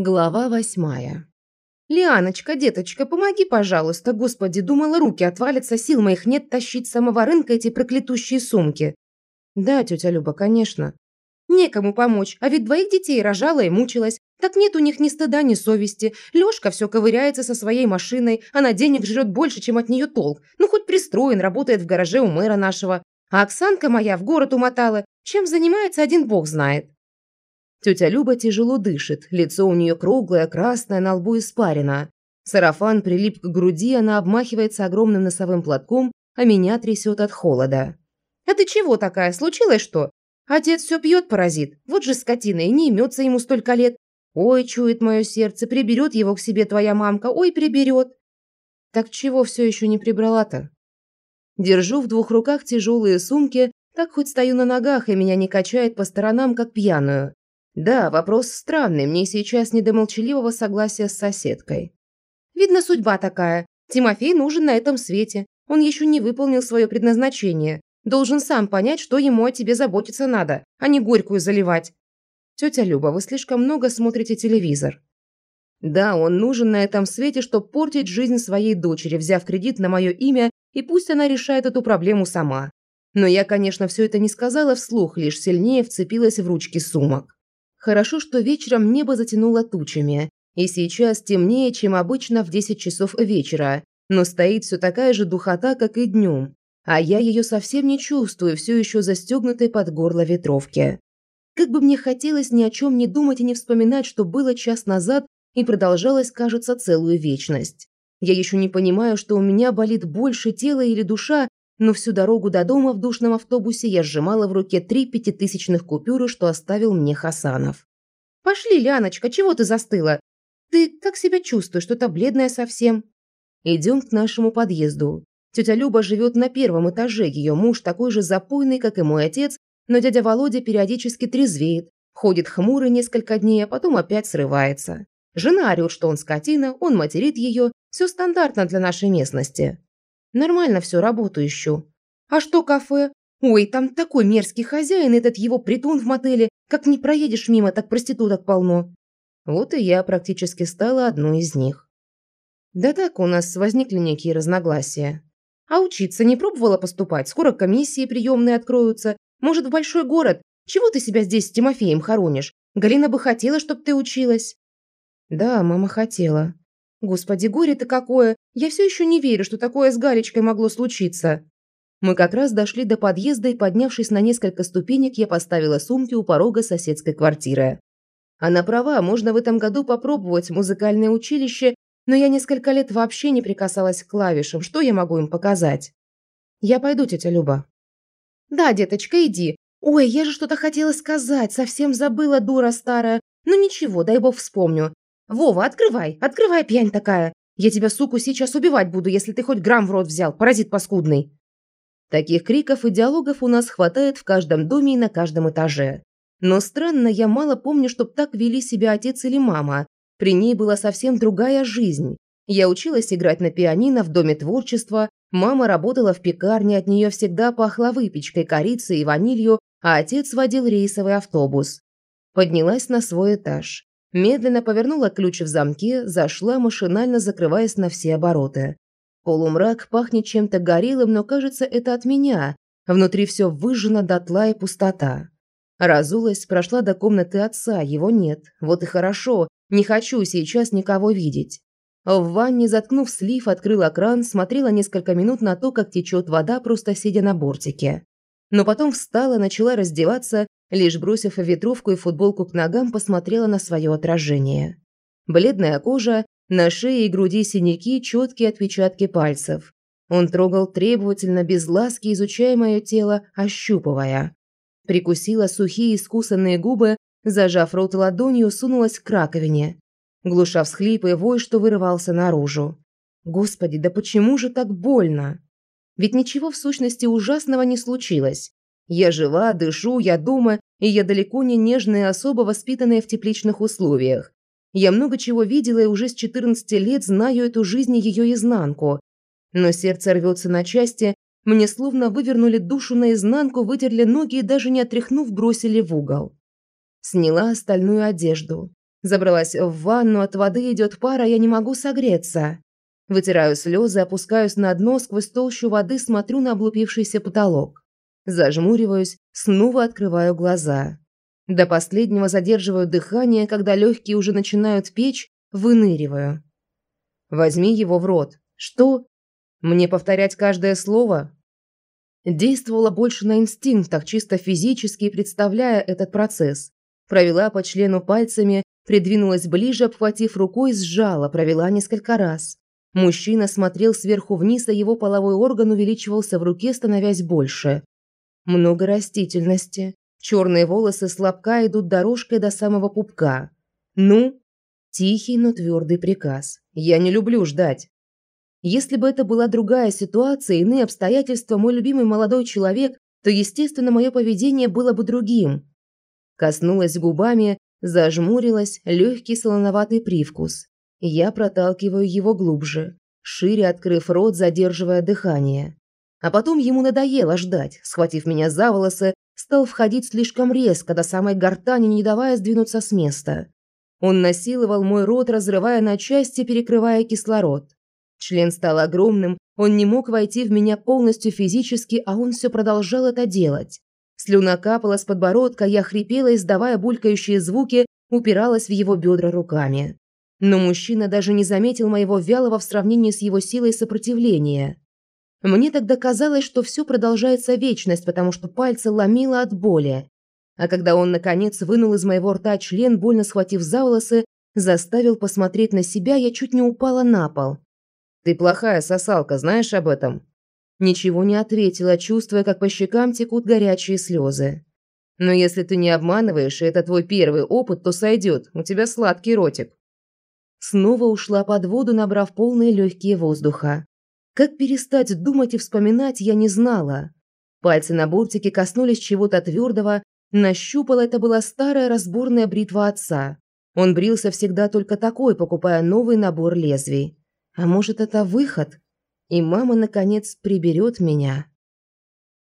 Глава восьмая. «Лианочка, деточка, помоги, пожалуйста. Господи, думала, руки отвалятся, сил моих нет тащить с самого рынка эти проклятущие сумки». «Да, тетя Люба, конечно». «Некому помочь, а ведь двоих детей рожала и мучилась. Так нет у них ни стыда, ни совести. Лёшка все ковыряется со своей машиной, она денег жрет больше, чем от нее толк. Ну, хоть пристроен, работает в гараже у мэра нашего. А Оксанка моя в город умотала. Чем занимается, один бог знает». Тетя Люба тяжело дышит, лицо у нее круглое, красное, на лбу испарено. Сарафан прилип к груди, она обмахивается огромным носовым платком, а меня трясет от холода. «А ты чего такая? Случилось что? Отец все пьет, паразит. Вот же скотина, и не имется ему столько лет. Ой, чует мое сердце, приберет его к себе твоя мамка, ой, приберет. Так чего все еще не прибрала-то? Держу в двух руках тяжелые сумки, так хоть стою на ногах, и меня не качает по сторонам, как пьяную. Да, вопрос странный, мне сейчас не до молчаливого согласия с соседкой. Видно, судьба такая. Тимофей нужен на этом свете. Он еще не выполнил свое предназначение. Должен сам понять, что ему о тебе заботиться надо, а не горькую заливать. Тетя Люба, вы слишком много смотрите телевизор. Да, он нужен на этом свете, чтобы портить жизнь своей дочери, взяв кредит на мое имя, и пусть она решает эту проблему сама. Но я, конечно, все это не сказала вслух, лишь сильнее вцепилась в ручки сумок. Хорошо, что вечером небо затянуло тучами, и сейчас темнее, чем обычно в 10 часов вечера, но стоит все такая же духота, как и днем, а я ее совсем не чувствую, все еще застегнутой под горло ветровки. Как бы мне хотелось ни о чем не думать и не вспоминать, что было час назад и продолжалось, кажется, целую вечность. Я еще не понимаю, что у меня болит больше тело или душа, но всю дорогу до дома в душном автобусе я сжимала в руке три пятитысячных купюры, что оставил мне Хасанов. «Пошли, Ляночка, чего ты застыла? Ты как себя чувствуешь, что-то бледная совсем?» Идем к нашему подъезду. Тетя Люба живет на первом этаже, ее муж такой же запойный, как и мой отец, но дядя Володя периодически трезвеет, ходит хмурый несколько дней, а потом опять срывается. Жена орёт, что он скотина, он материт ее, все стандартно для нашей местности. Нормально все, работу ищу. А что кафе? Ой, там такой мерзкий хозяин, этот его притон в мотеле. Как не проедешь мимо, так проституток полно. Вот и я практически стала одной из них. Да так, у нас возникли некие разногласия. А учиться не пробовала поступать? Скоро комиссии приемные откроются. Может, в большой город? Чего ты себя здесь с Тимофеем хоронишь? Галина бы хотела, чтобы ты училась. Да, мама хотела. Господи, горе-то какое! Я все еще не верю, что такое с Галечкой могло случиться. Мы как раз дошли до подъезда и, поднявшись на несколько ступенек, я поставила сумки у порога соседской квартиры. Она права, можно в этом году попробовать музыкальное училище, но я несколько лет вообще не прикасалась к клавишам. Что я могу им показать? Я пойду, тетя Люба. Да, деточка, иди. Ой, я же что-то хотела сказать, совсем забыла, дура старая. Ну ничего, дай бог вспомню. Вова, открывай, открывай, пьянь такая. Я тебя, суку, сейчас убивать буду, если ты хоть грамм в рот взял, паразит паскудный. Таких криков и диалогов у нас хватает в каждом доме и на каждом этаже. Но странно, я мало помню, чтоб так вели себя отец или мама. При ней была совсем другая жизнь. Я училась играть на пианино в Доме творчества, мама работала в пекарне, от нее всегда пахло выпечкой, корицей и ванилью, а отец водил рейсовый автобус. Поднялась на свой этаж. Медленно повернула ключ в замке, зашла, машинально закрываясь на все обороты. Полумрак пахнет чем-то горелым, но кажется, это от меня. Внутри все выжжено дотла и пустота. Разулась, прошла до комнаты отца, его нет. Вот и хорошо, не хочу сейчас никого видеть. В ванне, заткнув слив, открыла кран, смотрела несколько минут на то, как течет вода, просто сидя на бортике. Но потом встала, начала раздеваться Лишь бросив ветровку и футболку к ногам, посмотрела на свое отражение. Бледная кожа, на шее и груди синяки, четкие отпечатки пальцев. Он трогал требовательно, без ласки, изучая мое тело, ощупывая. Прикусила сухие искусанные губы, зажав рот ладонью, сунулась к раковине. Глуша всхлип и вой, что вырывался наружу. Господи, да почему же так больно? Ведь ничего в сущности ужасного не случилось. Я жива, дышу, я дома, и я далеко не нежная особа, воспитанная в тепличных условиях. Я много чего видела и уже с 14 лет знаю эту жизнь и ее изнанку. Но сердце рвется на части, мне словно вывернули душу наизнанку, вытерли ноги и даже не отряхнув, бросили в угол. Сняла остальную одежду. Забралась в ванну, от воды идет пара, я не могу согреться. Вытираю слезы, опускаюсь на дно, сквозь толщу воды смотрю на облупившийся потолок. Зажмуриваюсь, снова открываю глаза. До последнего задерживаю дыхание, когда легкие уже начинают печь, выныриваю. Возьми его в рот. Что? Мне повторять каждое слово? Действовала больше на инстинктах, чисто физически представляя этот процесс. Провела по члену пальцами, придвинулась ближе, обхватив рукой, сжала, провела несколько раз. Мужчина смотрел сверху вниз, а его половой орган увеличивался в руке, становясь больше. Много растительности. Черные волосы с лобка идут дорожкой до самого пупка. Ну? Тихий, но твердый приказ. Я не люблю ждать. Если бы это была другая ситуация, иные обстоятельства, мой любимый молодой человек, то, естественно, мое поведение было бы другим. Коснулась губами, зажмурилась, легкий солоноватый привкус. Я проталкиваю его глубже, шире открыв рот, задерживая дыхание. А потом ему надоело ждать, схватив меня за волосы, стал входить слишком резко до самой гортани, не давая сдвинуться с места. Он насиловал мой рот, разрывая на части, перекрывая кислород. Член стал огромным, он не мог войти в меня полностью физически, а он все продолжал это делать. Слюна капала с подбородка, я хрипела, издавая булькающие звуки, упиралась в его бедра руками. Но мужчина даже не заметил моего вялого в сравнении с его силой сопротивления. Мне тогда казалось, что все продолжается вечность, потому что пальцы ломило от боли. А когда он, наконец, вынул из моего рта член, больно схватив за волосы, заставил посмотреть на себя, я чуть не упала на пол. «Ты плохая сосалка, знаешь об этом?» Ничего не ответила, чувствуя, как по щекам текут горячие слезы. «Но если ты не обманываешь, и это твой первый опыт, то сойдет. У тебя сладкий ротик». Снова ушла под воду, набрав полные легкие воздуха. Как перестать думать и вспоминать, я не знала. Пальцы на бортике коснулись чего-то твердого, нащупала это была старая разборная бритва отца. Он брился всегда только такой, покупая новый набор лезвий. А может, это выход? И мама, наконец, приберет меня.